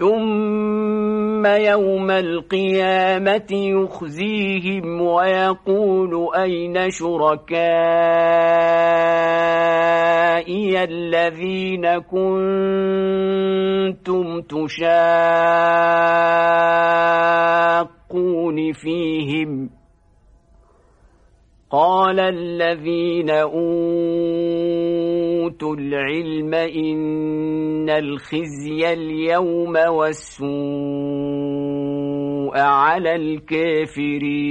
ثم يوم القيامة يخزيهم ويقول أين شركائي الذين كنتم تشاقون فيهم قال الذين أوتوا العلم إن الخزي اليوم والسوء على الكافرين.